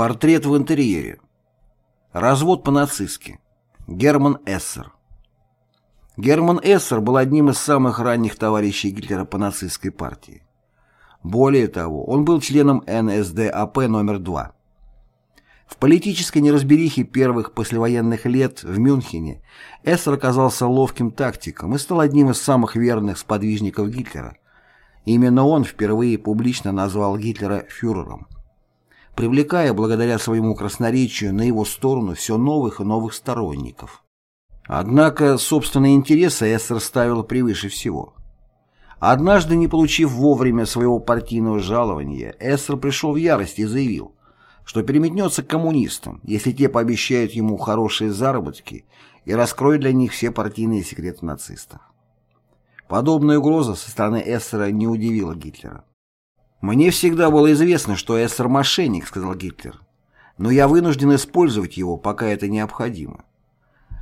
Портрет в интерьере. Развод по-нацистски. Герман Эссер. Герман Эссер был одним из самых ранних товарищей Гитлера по нацистской партии. Более того, он был членом НСДАП номер 2. В политической неразберихе первых послевоенных лет в Мюнхене Эссер оказался ловким тактиком и стал одним из самых верных сподвижников Гитлера. Именно он впервые публично назвал Гитлера фюрером, привлекая благодаря своему красноречию на его сторону все новых и новых сторонников. Однако собственные интересы Эссер ставил превыше всего. Однажды, не получив вовремя своего партийного жалования, Эссер пришел в ярость и заявил – что переметнется к коммунистам, если те пообещают ему хорошие заработки и раскроют для них все партийные секреты нацистов. Подобная угроза со стороны Эссера не удивила Гитлера. «Мне всегда было известно, что Эссер мошенник», — сказал Гитлер. «Но я вынужден использовать его, пока это необходимо.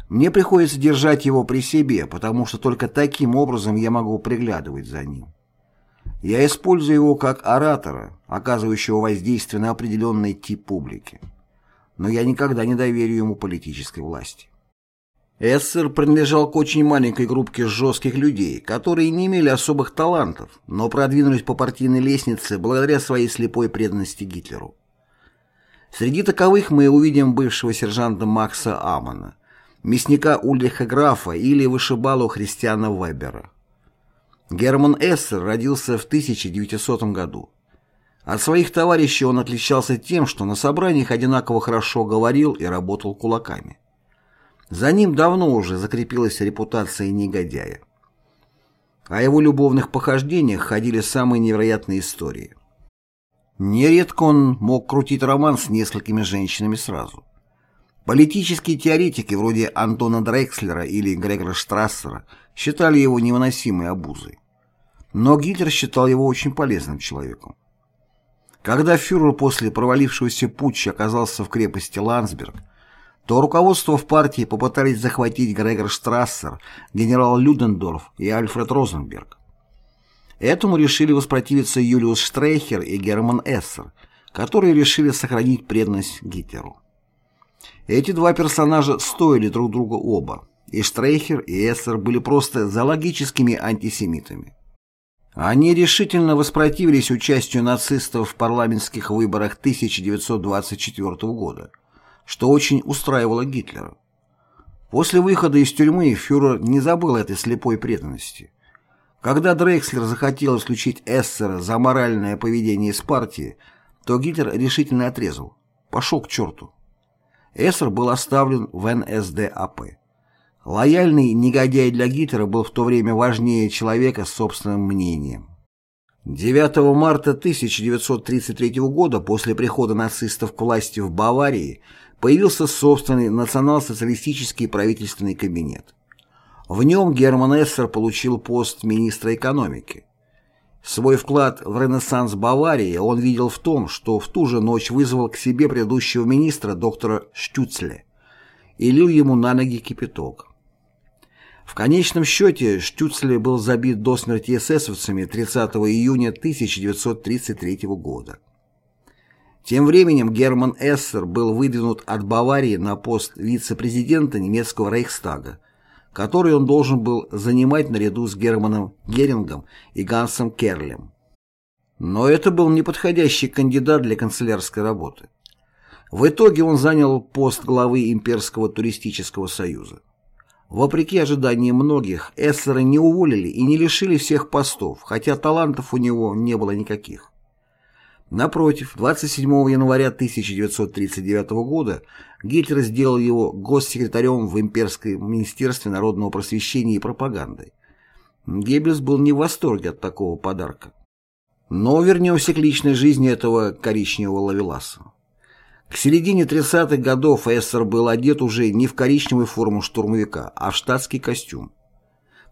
Мне приходится держать его при себе, потому что только таким образом я могу приглядывать за ним. Я использую его как оратора, оказывающего воздействие на определенный тип публики. Но я никогда не доверю ему политической власти. Эссер принадлежал к очень маленькой группке жестких людей, которые не имели особых талантов, но продвинулись по партийной лестнице благодаря своей слепой преданности Гитлеру. Среди таковых мы увидим бывшего сержанта Макса Амана, мясника Ульриха Графа или вышибалу Христиана Вебера. Герман Эссер родился в 1900 году. От своих товарищей он отличался тем, что на собраниях одинаково хорошо говорил и работал кулаками. За ним давно уже закрепилась репутация негодяя. О его любовных похождениях ходили самые невероятные истории. Нередко он мог крутить роман с несколькими женщинами сразу. Политические теоретики вроде Антона Дрекслера или Грегора Штрассера считали его невыносимой обузой. Но Гитлер считал его очень полезным человеком. Когда фюрер после провалившегося путча оказался в крепости Ландсберг, то руководство в партии попытались захватить Грегор Штрассер, генерал Людендорф и Альфред Розенберг. Этому решили воспротивиться Юлиус Штрейхер и Герман Эссер, которые решили сохранить преданность Гитлеру. Эти два персонажа стоили друг друга оба, и Штрейхер, и Эссер были просто зоологическими антисемитами. Они решительно воспротивились участию нацистов в парламентских выборах 1924 года, что очень устраивало Гитлера. После выхода из тюрьмы фюрер не забыл этой слепой преданности. Когда Дрекслер захотел исключить Эссера за моральное поведение из партии, то Гитлер решительно отрезал. Пошел к черту. Эссер был оставлен в НСДАП. Лояльный негодяй для Гитлера был в то время важнее человека с собственным мнением. 9 марта 1933 года, после прихода нацистов к власти в Баварии, появился собственный национал-социалистический правительственный кабинет. В нем Герман Эссер получил пост министра экономики. Свой вклад в ренессанс Баварии он видел в том, что в ту же ночь вызвал к себе предыдущего министра доктора Штюцле и лил ему на ноги кипяток. В конечном счете Штюцле был забит до смерти эсэсовцами 30 июня 1933 года. Тем временем Герман Эссер был выдвинут от Баварии на пост вице-президента немецкого Рейхстага, который он должен был занимать наряду с Германом Герингом и Гансом Керлем. Но это был неподходящий кандидат для канцелярской работы. В итоге он занял пост главы Имперского туристического союза. Вопреки ожиданиям многих, Эссера не уволили и не лишили всех постов, хотя талантов у него не было никаких. Напротив, 27 января 1939 года Гитлер сделал его госсекретарем в Имперском министерстве народного просвещения и пропаганды. Геббельс был не в восторге от такого подарка. Но вернемся к личной жизни этого коричневого лавеласа. К середине 30-х годов Эссер был одет уже не в коричневую форму штурмовика, а в штатский костюм.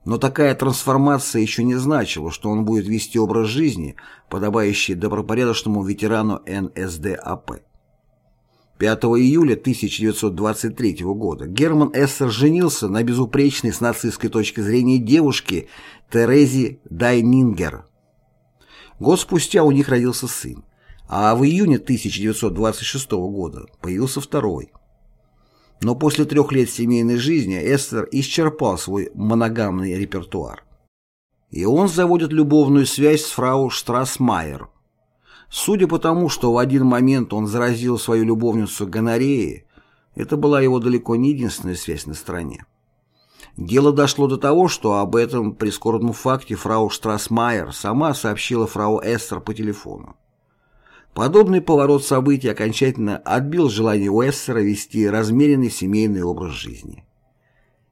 Но такая трансформация еще не значила, что он будет вести образ жизни, подобающий добропорядочному ветерану НСДАП. 5 июля 1923 года Герман Эссер женился на безупречной с нацистской точки зрения девушке Терезе Дайнингер. Год спустя у них родился сын. а в июне 1926 года появился второй. Но после трех лет семейной жизни Эстер исчерпал свой моногамный репертуар. И он заводит любовную связь с фрау Штрасмайер. Судя по тому, что в один момент он заразил свою любовницу гонореей, это была его далеко не единственная связь на стороне. Дело дошло до того, что об этом прискорбном факте фрау Штрасмайер сама сообщила фрау Эстер по телефону. Подобный поворот событий окончательно отбил желание Уэссера вести размеренный семейный образ жизни.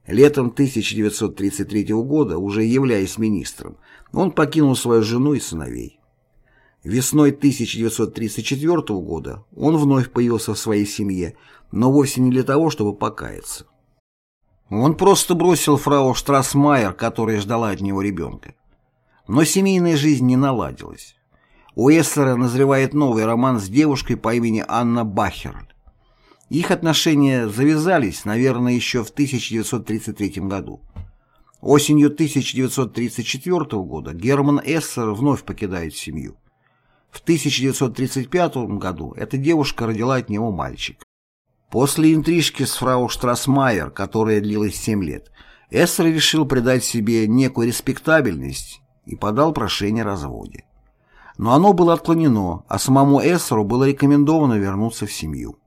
Летом 1933 года, уже являясь министром, он покинул свою жену и сыновей. Весной 1934 года он вновь появился в своей семье, но вовсе не для того, чтобы покаяться. Он просто бросил фрау Штрасмайер, которая ждала от него ребенка. Но семейная жизнь не наладилась. У Эссера назревает новый роман с девушкой по имени Анна Бахерль. Их отношения завязались, наверное, еще в 1933 году. Осенью 1934 года Герман Эссер вновь покидает семью. В 1935 году эта девушка родила от него мальчик. После интрижки с фрау Штрасмайер, которая длилась 7 лет, Эссер решил придать себе некую респектабельность и подал прошение о разводе но оно было отклонено, а самому Эссеру было рекомендовано вернуться в семью.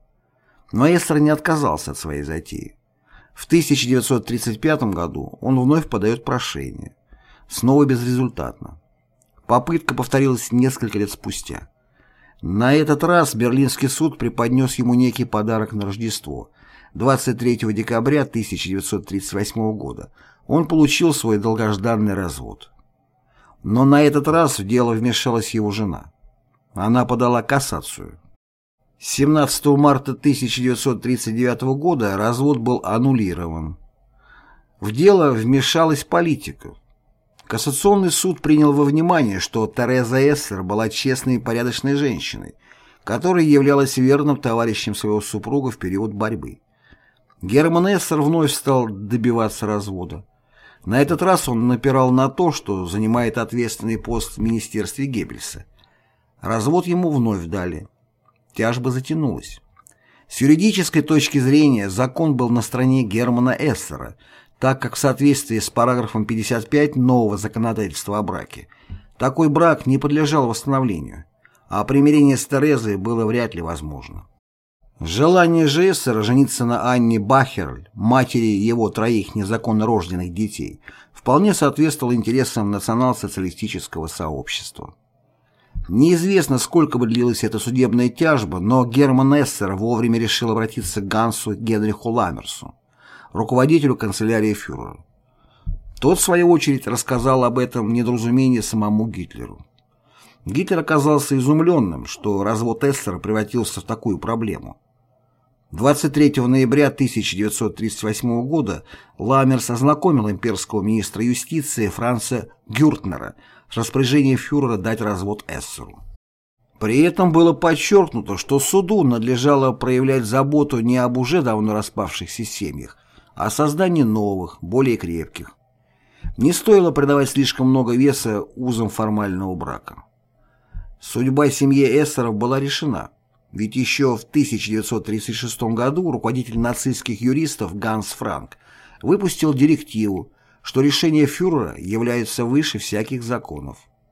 Но Эссер не отказался от своей затеи. В 1935 году он вновь подает прошение. Снова безрезультатно. Попытка повторилась несколько лет спустя. На этот раз Берлинский суд преподнес ему некий подарок на Рождество. 23 декабря 1938 года он получил свой долгожданный развод. Но на этот раз в дело вмешалась его жена. Она подала кассацию. 17 марта 1939 года развод был аннулирован. В дело вмешалась политика. Кассационный суд принял во внимание, что Тереза Эссер была честной и порядочной женщиной, которая являлась верным товарищем своего супруга в период борьбы. Герман Эссер вновь стал добиваться развода. На этот раз он напирал на то, что занимает ответственный пост в министерстве Геббельса. Развод ему вновь дали. Тяжба затянулась. С юридической точки зрения закон был на стороне Германа Эссера, так как в соответствии с параграфом 55 нового законодательства о браке такой брак не подлежал восстановлению, а примирение с Терезой было вряд ли возможно. Желание Жессера жениться на Анне Бахерль, матери его троих незаконно рожденных детей, вполне соответствовало интересам национал-социалистического сообщества. Неизвестно, сколько бы длилась эта судебная тяжба, но Герман Эссер вовремя решил обратиться к Гансу Генриху Ламмерсу, руководителю канцелярии фюрера. Тот, в свою очередь, рассказал об этом недоразумении самому Гитлеру. Гитлер оказался изумленным, что развод Эссера превратился в такую проблему. 23 ноября 1938 года Ламмерс ознакомил имперского министра юстиции Франца Гюртнера с распоряжением фюрера дать развод Эссеру. При этом было подчеркнуто, что суду надлежало проявлять заботу не об уже давно распавшихся семьях, а о создании новых, более крепких. Не стоило придавать слишком много веса узам формального брака. Судьба семьи Эссеров была решена – ведь еще в 1936 году руководитель нацистских юристов Ганс Франк выпустил директиву, что решения фюрера являются выше всяких законов.